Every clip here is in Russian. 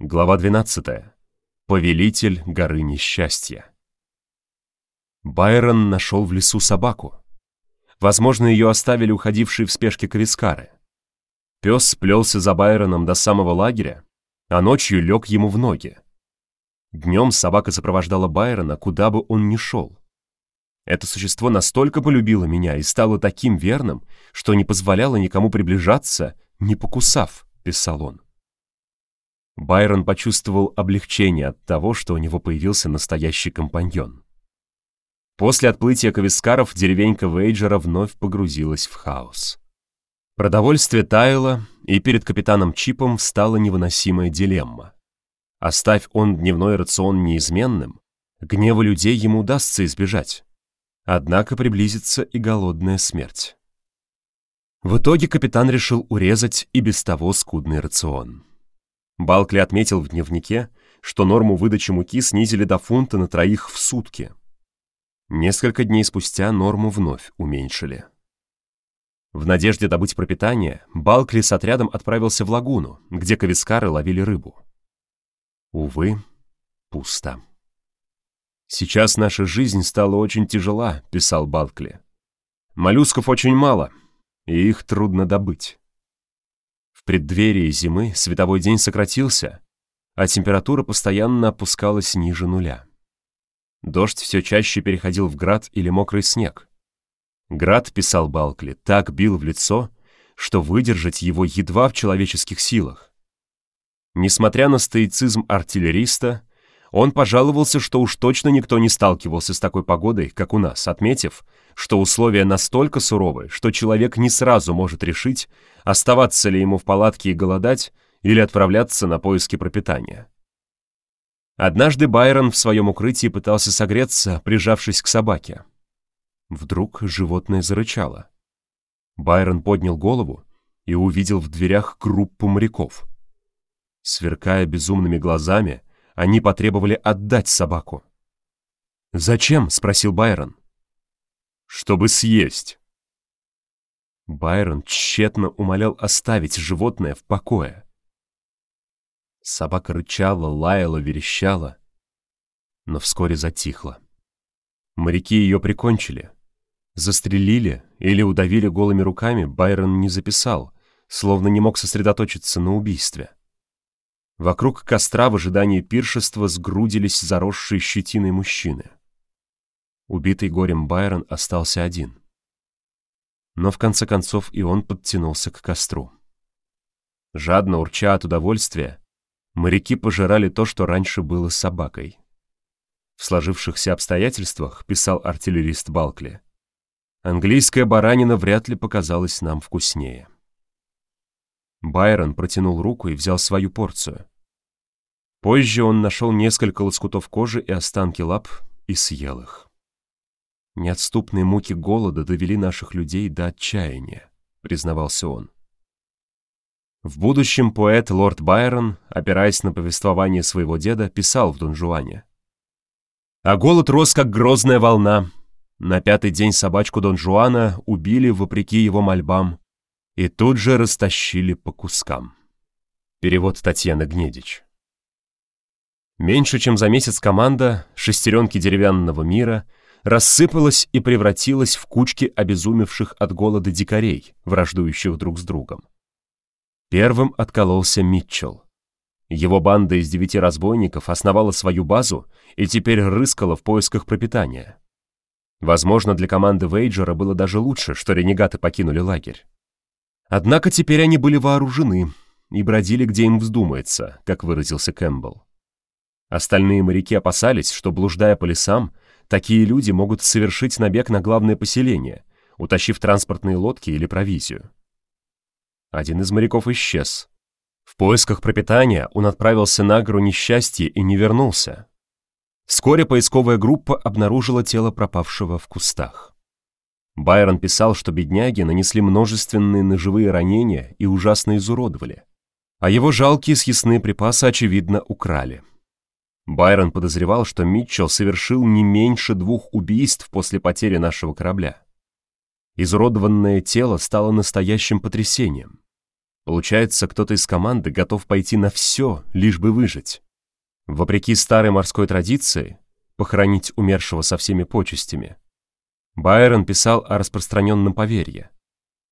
Глава 12. Повелитель горы несчастья. Байрон нашел в лесу собаку. Возможно, ее оставили уходившие в спешке кавискары. Пес сплелся за Байроном до самого лагеря, а ночью лег ему в ноги. Днем собака сопровождала Байрона, куда бы он ни шел. Это существо настолько полюбило меня и стало таким верным, что не позволяло никому приближаться, не покусав, писал он. Байрон почувствовал облегчение от того, что у него появился настоящий компаньон. После отплытия Кавискаров деревенька Вейджера вновь погрузилась в хаос. Продовольствие таяло, и перед капитаном Чипом встала невыносимая дилемма. Оставь он дневной рацион неизменным, гнева людей ему удастся избежать. Однако приблизится и голодная смерть. В итоге капитан решил урезать и без того скудный рацион. Балкли отметил в дневнике, что норму выдачи муки снизили до фунта на троих в сутки. Несколько дней спустя норму вновь уменьшили. В надежде добыть пропитание, Балкли с отрядом отправился в лагуну, где кавискары ловили рыбу. Увы, пусто. «Сейчас наша жизнь стала очень тяжела», — писал Балкли. «Моллюсков очень мало, и их трудно добыть. В преддверии зимы световой день сократился, а температура постоянно опускалась ниже нуля. Дождь все чаще переходил в град или мокрый снег. Град, писал Балкли, так бил в лицо, что выдержать его едва в человеческих силах. Несмотря на стоицизм артиллериста, он пожаловался, что уж точно никто не сталкивался с такой погодой, как у нас, отметив, что условия настолько суровы, что человек не сразу может решить, оставаться ли ему в палатке и голодать, или отправляться на поиски пропитания. Однажды Байрон в своем укрытии пытался согреться, прижавшись к собаке. Вдруг животное зарычало. Байрон поднял голову и увидел в дверях группу моряков. Сверкая безумными глазами, они потребовали отдать собаку. «Зачем?» — спросил Байрон чтобы съесть. Байрон тщетно умолял оставить животное в покое. Собака рычала, лаяла, верещала, но вскоре затихла. Моряки ее прикончили. Застрелили или удавили голыми руками Байрон не записал, словно не мог сосредоточиться на убийстве. Вокруг костра в ожидании пиршества сгрудились заросшие щетиной мужчины. Убитый горем Байрон остался один. Но в конце концов и он подтянулся к костру. Жадно урча от удовольствия, моряки пожирали то, что раньше было собакой. В сложившихся обстоятельствах, писал артиллерист Балкли, английская баранина вряд ли показалась нам вкуснее. Байрон протянул руку и взял свою порцию. Позже он нашел несколько лоскутов кожи и останки лап и съел их. Неотступные муки голода довели наших людей до отчаяния, признавался он. В будущем поэт лорд Байрон, опираясь на повествование своего деда, писал в Дон Жуане. А голод рос, как грозная волна. На пятый день собачку Дон Жуана убили вопреки его мольбам и тут же растащили по кускам. Перевод Татьяны Гнедич. Меньше чем за месяц команда «Шестеренки деревянного мира» рассыпалась и превратилась в кучки обезумевших от голода дикарей, враждующих друг с другом. Первым откололся Митчелл. Его банда из девяти разбойников основала свою базу и теперь рыскала в поисках пропитания. Возможно, для команды Вейджера было даже лучше, что ренегаты покинули лагерь. Однако теперь они были вооружены и бродили, где им вздумается, как выразился Кэмпбелл. Остальные моряки опасались, что, блуждая по лесам, Такие люди могут совершить набег на главное поселение, утащив транспортные лодки или провизию. Один из моряков исчез. В поисках пропитания он отправился на гору несчастья и не вернулся. Вскоре поисковая группа обнаружила тело пропавшего в кустах. Байрон писал, что бедняги нанесли множественные ножевые ранения и ужасно изуродовали, а его жалкие съестные припасы, очевидно, украли. Байрон подозревал, что Митчелл совершил не меньше двух убийств после потери нашего корабля. Изуродованное тело стало настоящим потрясением. Получается, кто-то из команды готов пойти на все, лишь бы выжить. Вопреки старой морской традиции, похоронить умершего со всеми почестями, Байрон писал о распространенном поверье.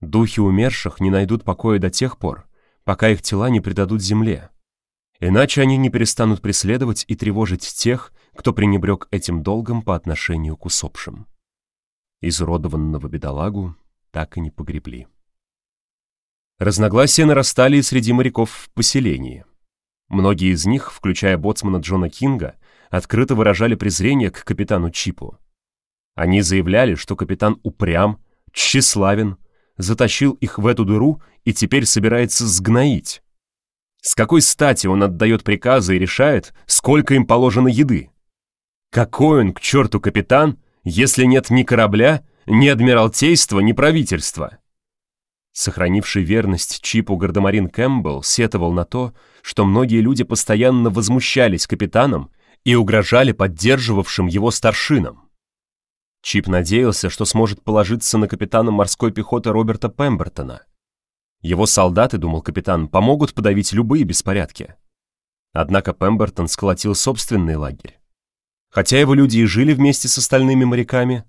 Духи умерших не найдут покоя до тех пор, пока их тела не предадут земле. Иначе они не перестанут преследовать и тревожить тех, кто пренебрег этим долгом по отношению к усопшим. Изуродованного бедолагу так и не погребли. Разногласия нарастали и среди моряков в поселении. Многие из них, включая боцмана Джона Кинга, открыто выражали презрение к капитану Чипу. Они заявляли, что капитан упрям, тщеславен, затащил их в эту дыру и теперь собирается сгноить. С какой стати он отдает приказы и решает, сколько им положено еды? Какой он, к черту, капитан, если нет ни корабля, ни адмиралтейства, ни правительства? Сохранивший верность Чипу гардемарин Кэмпбелл сетовал на то, что многие люди постоянно возмущались капитаном и угрожали поддерживавшим его старшинам. Чип надеялся, что сможет положиться на капитана морской пехоты Роберта Пембертона. Его солдаты, думал капитан, помогут подавить любые беспорядки. Однако Пембертон сколотил собственный лагерь. Хотя его люди и жили вместе с остальными моряками,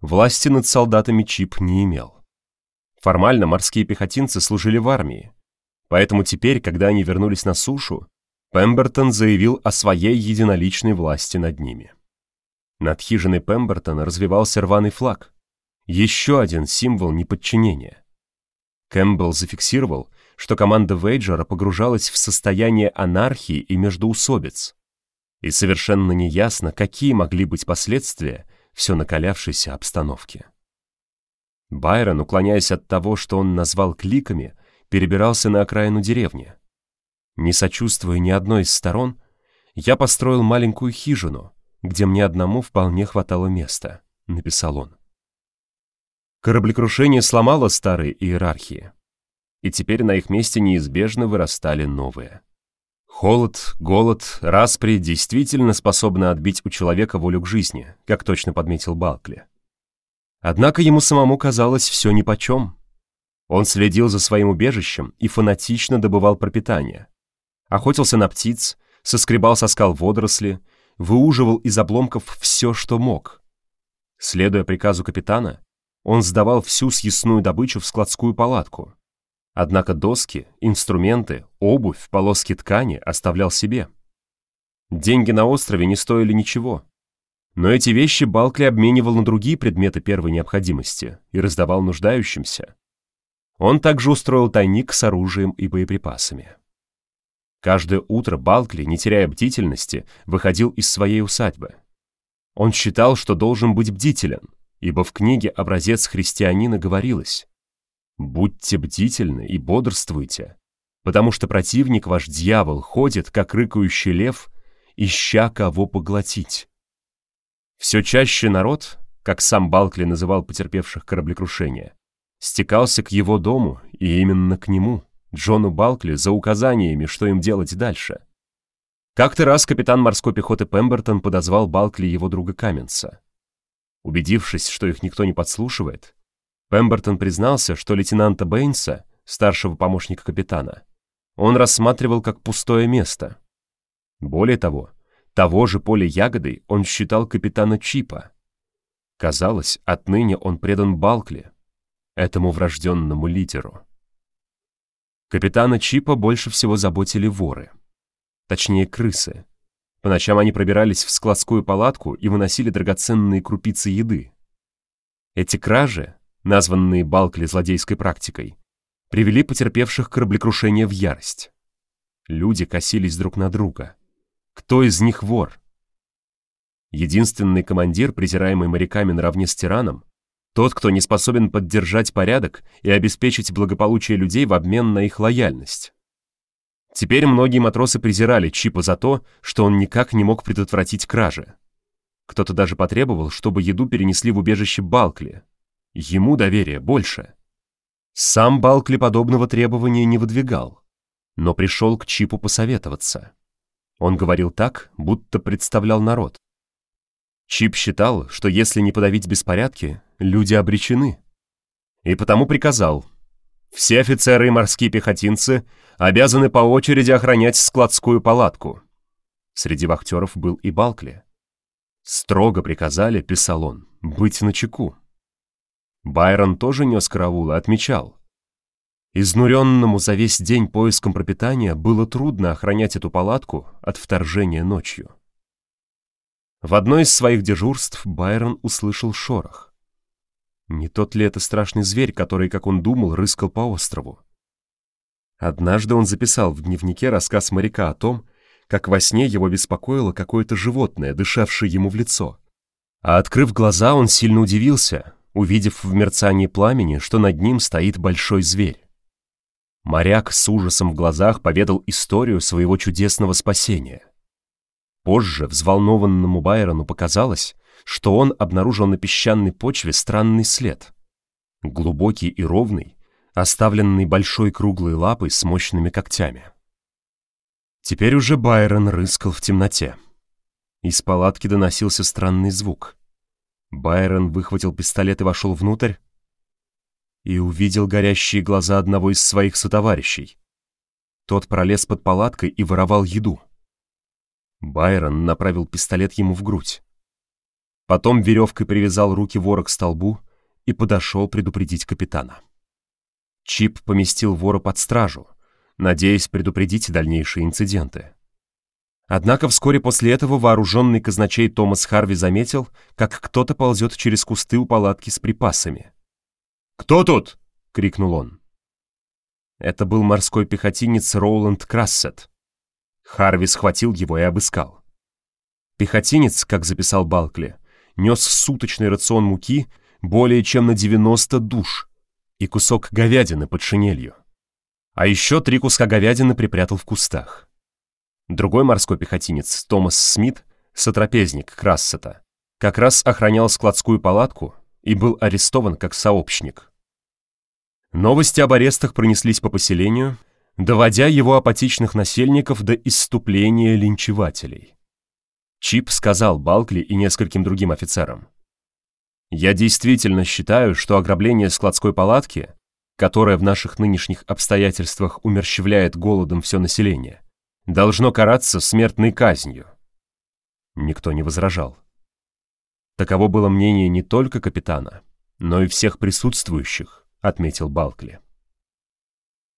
власти над солдатами Чип не имел. Формально морские пехотинцы служили в армии. Поэтому теперь, когда они вернулись на сушу, Пембертон заявил о своей единоличной власти над ними. Над хижиной Пембертона развивался рваный флаг. Еще один символ неподчинения. Кэмпбелл зафиксировал, что команда Вейджера погружалась в состояние анархии и междоусобиц. И совершенно неясно, какие могли быть последствия все накалявшейся обстановки. Байрон, уклоняясь от того, что он назвал кликами, перебирался на окраину деревни. Не сочувствуя ни одной из сторон, я построил маленькую хижину, где мне одному вполне хватало места, написал он. Кораблекрушение сломало старые иерархии, и теперь на их месте неизбежно вырастали новые. Холод, голод, распри действительно способны отбить у человека волю к жизни, как точно подметил Балкли. Однако ему самому казалось все нипочем. Он следил за своим убежищем и фанатично добывал пропитание. Охотился на птиц, соскребал со скал водоросли, выуживал из обломков все, что мог. Следуя приказу капитана, он сдавал всю съестную добычу в складскую палатку. Однако доски, инструменты, обувь, полоски ткани оставлял себе. Деньги на острове не стоили ничего, но эти вещи Балкли обменивал на другие предметы первой необходимости и раздавал нуждающимся. Он также устроил тайник с оружием и боеприпасами. Каждое утро Балкли, не теряя бдительности, выходил из своей усадьбы. Он считал, что должен быть бдителен, ибо в книге «Образец христианина» говорилось «Будьте бдительны и бодрствуйте, потому что противник ваш дьявол ходит, как рыкающий лев, ища кого поглотить». Все чаще народ, как сам Балкли называл потерпевших кораблекрушение, стекался к его дому и именно к нему, Джону Балкли, за указаниями, что им делать дальше. Как-то раз капитан морской пехоты Пембертон подозвал Балкли его друга Каменса. Убедившись, что их никто не подслушивает, Пембертон признался, что лейтенанта Бэйнса, старшего помощника капитана, он рассматривал как пустое место. Более того, того же поля ягодой он считал капитана Чипа. Казалось, отныне он предан Балкли, этому врожденному лидеру. Капитана Чипа больше всего заботили воры. Точнее, крысы. По ночам они пробирались в складскую палатку и выносили драгоценные крупицы еды. Эти кражи, названные Балкли злодейской практикой, привели потерпевших кораблекрушение в ярость. Люди косились друг на друга. Кто из них вор? Единственный командир, презираемый моряками наравне с тираном, тот, кто не способен поддержать порядок и обеспечить благополучие людей в обмен на их лояльность. Теперь многие матросы презирали Чипа за то, что он никак не мог предотвратить кражи. Кто-то даже потребовал, чтобы еду перенесли в убежище Балкли. Ему доверие больше. Сам Балкли подобного требования не выдвигал, но пришел к Чипу посоветоваться. Он говорил так, будто представлял народ. Чип считал, что если не подавить беспорядки, люди обречены. И потому приказал Все офицеры и морские пехотинцы обязаны по очереди охранять складскую палатку. Среди вахтеров был и Балкли. Строго приказали, писал он, быть начеку. Байрон тоже нес караул и отмечал. Изнуренному за весь день поиском пропитания было трудно охранять эту палатку от вторжения ночью. В одно из своих дежурств Байрон услышал шорох. Не тот ли это страшный зверь, который, как он думал, рыскал по острову? Однажды он записал в дневнике рассказ моряка о том, как во сне его беспокоило какое-то животное, дышавшее ему в лицо. А открыв глаза, он сильно удивился, увидев в мерцании пламени, что над ним стоит большой зверь. Моряк с ужасом в глазах поведал историю своего чудесного спасения. Позже взволнованному Байрону показалось, что он обнаружил на песчаной почве странный след. Глубокий и ровный, оставленный большой круглой лапой с мощными когтями. Теперь уже Байрон рыскал в темноте. Из палатки доносился странный звук. Байрон выхватил пистолет и вошел внутрь, и увидел горящие глаза одного из своих сотоварищей. Тот пролез под палаткой и воровал еду. Байрон направил пистолет ему в грудь. Потом веревкой привязал руки вора к столбу и подошел предупредить капитана. Чип поместил вора под стражу, надеясь предупредить дальнейшие инциденты. Однако вскоре после этого вооруженный казначей Томас Харви заметил, как кто-то ползет через кусты у палатки с припасами. «Кто тут?» — крикнул он. Это был морской пехотинец Роуланд Крассет. Харви схватил его и обыскал. Пехотинец, как записал Балкли, нес суточный рацион муки более чем на 90 душ и кусок говядины под шинелью. А еще три куска говядины припрятал в кустах. Другой морской пехотинец, Томас Смит, сотрапезник Крассета, как раз охранял складскую палатку и был арестован как сообщник. Новости об арестах пронеслись по поселению, доводя его апатичных насельников до исступления линчевателей. Чип сказал Балкли и нескольким другим офицерам. «Я действительно считаю, что ограбление складской палатки, которое в наших нынешних обстоятельствах умерщвляет голодом все население, должно караться смертной казнью». Никто не возражал. Таково было мнение не только капитана, но и всех присутствующих, — отметил Балкли.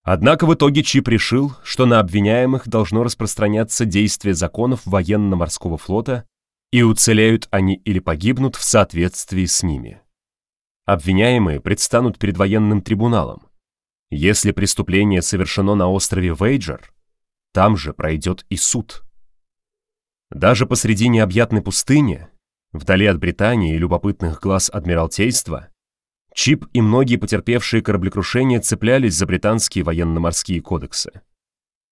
Однако в итоге Чип решил, что на обвиняемых должно распространяться действие законов военно-морского флота, и уцелеют они или погибнут в соответствии с ними. Обвиняемые предстанут перед военным трибуналом. Если преступление совершено на острове Вейджер, там же пройдет и суд. Даже посреди необъятной пустыни, вдали от Британии и любопытных глаз Адмиралтейства, Чип и многие потерпевшие кораблекрушение цеплялись за британские военно-морские кодексы.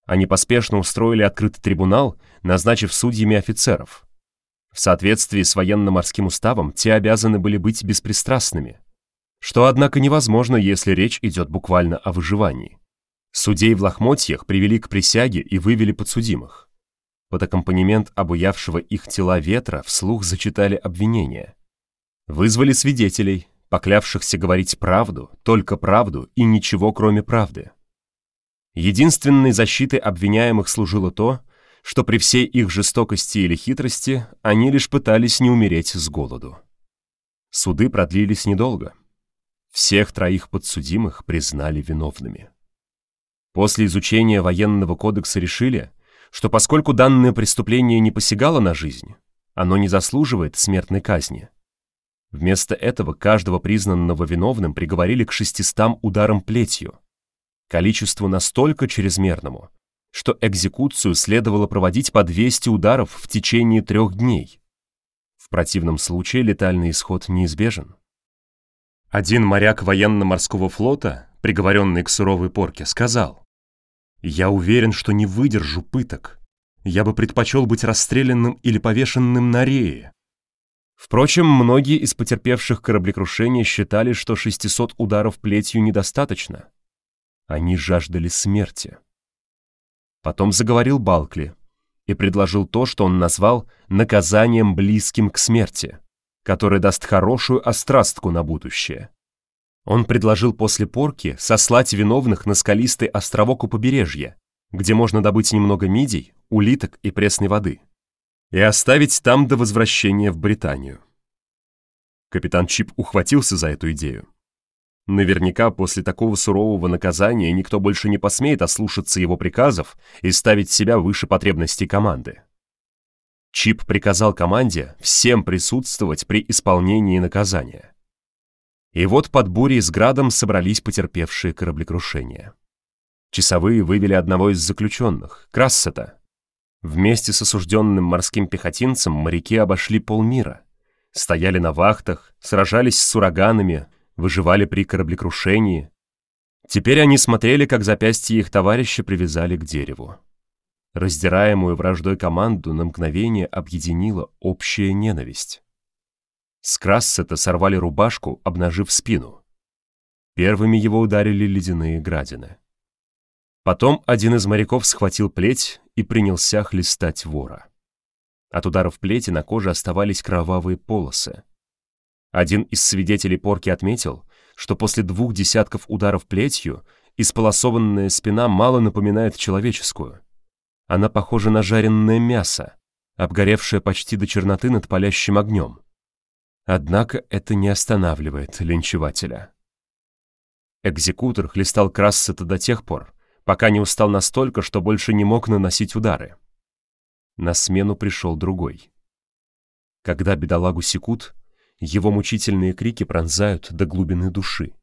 Они поспешно устроили открытый трибунал, назначив судьями офицеров. В соответствии с военно-морским уставом те обязаны были быть беспристрастными, что, однако, невозможно, если речь идет буквально о выживании. Судей в лохмотьях привели к присяге и вывели подсудимых. Под аккомпанемент обуявшего их тела ветра вслух зачитали обвинения. Вызвали свидетелей, поклявшихся говорить правду, только правду и ничего кроме правды. Единственной защитой обвиняемых служило то, что при всей их жестокости или хитрости они лишь пытались не умереть с голоду. Суды продлились недолго. Всех троих подсудимых признали виновными. После изучения военного кодекса решили, что поскольку данное преступление не посягало на жизнь, оно не заслуживает смертной казни. Вместо этого каждого признанного виновным приговорили к шестистам ударам плетью, количеству настолько чрезмерному, что экзекуцию следовало проводить по 200 ударов в течение трех дней. В противном случае летальный исход неизбежен. Один моряк военно-морского флота, приговоренный к суровой порке, сказал, «Я уверен, что не выдержу пыток. Я бы предпочел быть расстрелянным или повешенным на рее, Впрочем, многие из потерпевших кораблекрушение считали, что 600 ударов плетью недостаточно. Они жаждали смерти. Потом заговорил Балкли и предложил то, что он назвал наказанием близким к смерти, которое даст хорошую острастку на будущее. Он предложил после порки сослать виновных на скалистый островок у побережья, где можно добыть немного мидий, улиток и пресной воды, и оставить там до возвращения в Британию. Капитан Чип ухватился за эту идею. Наверняка после такого сурового наказания никто больше не посмеет ослушаться его приказов и ставить себя выше потребностей команды. Чип приказал команде всем присутствовать при исполнении наказания. И вот под бурей с градом собрались потерпевшие кораблекрушение. Часовые вывели одного из заключенных, Крассета. Вместе с осужденным морским пехотинцем моряки обошли полмира. Стояли на вахтах, сражались с ураганами, выживали при кораблекрушении. Теперь они смотрели, как запястье их товарища привязали к дереву. Раздираемую враждой команду на мгновение объединила общая ненависть. С Крассета сорвали рубашку, обнажив спину. Первыми его ударили ледяные градины. Потом один из моряков схватил плеть и принялся хлестать вора. От ударов плети на коже оставались кровавые полосы. Один из свидетелей порки отметил, что после двух десятков ударов плетью исполосованная спина мало напоминает человеческую. Она похожа на жареное мясо, обгоревшее почти до черноты над палящим огнем. Однако это не останавливает линчевателя. Экзекутор хлестал Крассета до тех пор, пока не устал настолько, что больше не мог наносить удары. На смену пришел другой. Когда бедолагу секут, его мучительные крики пронзают до глубины души,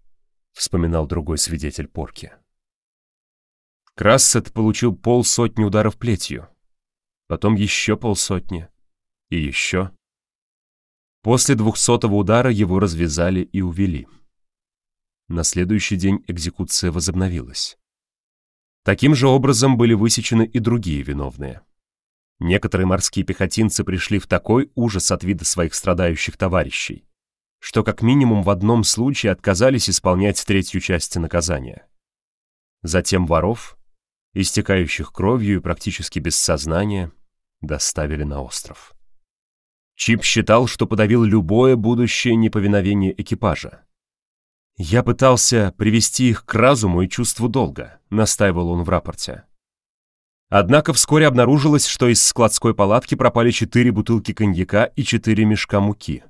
вспоминал другой свидетель порки. Крассет получил полсотни ударов плетью, потом еще полсотни и еще. После двухсотого удара его развязали и увели. На следующий день экзекуция возобновилась. Таким же образом были высечены и другие виновные. Некоторые морские пехотинцы пришли в такой ужас от вида своих страдающих товарищей, что как минимум в одном случае отказались исполнять третью часть наказания. Затем воров, истекающих кровью и практически без сознания, доставили на остров. Чип считал, что подавил любое будущее неповиновение экипажа. «Я пытался привести их к разуму и чувству долга», — настаивал он в рапорте. Однако вскоре обнаружилось, что из складской палатки пропали четыре бутылки коньяка и четыре мешка муки.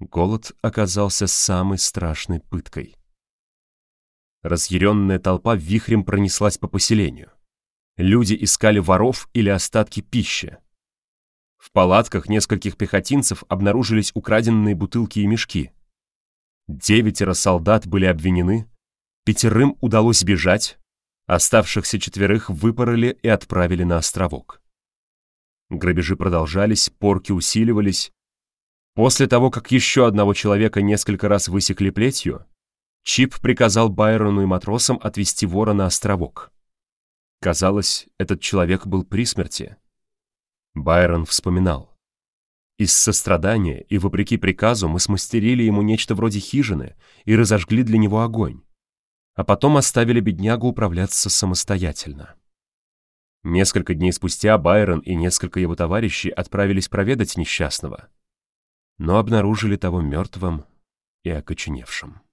Голод оказался самой страшной пыткой. Разъяренная толпа вихрем пронеслась по поселению. Люди искали воров или остатки пищи. В палатках нескольких пехотинцев обнаружились украденные бутылки и мешки. Девятеро солдат были обвинены, пятерым удалось бежать, оставшихся четверых выпороли и отправили на островок. Грабежи продолжались, порки усиливались. После того, как еще одного человека несколько раз высекли плетью, Чип приказал Байрону и матросам отвезти вора на островок. Казалось, этот человек был при смерти. Байрон вспоминал. Из сострадания и вопреки приказу мы смастерили ему нечто вроде хижины и разожгли для него огонь, а потом оставили беднягу управляться самостоятельно. Несколько дней спустя Байрон и несколько его товарищей отправились проведать несчастного, но обнаружили того мертвым и окоченевшим.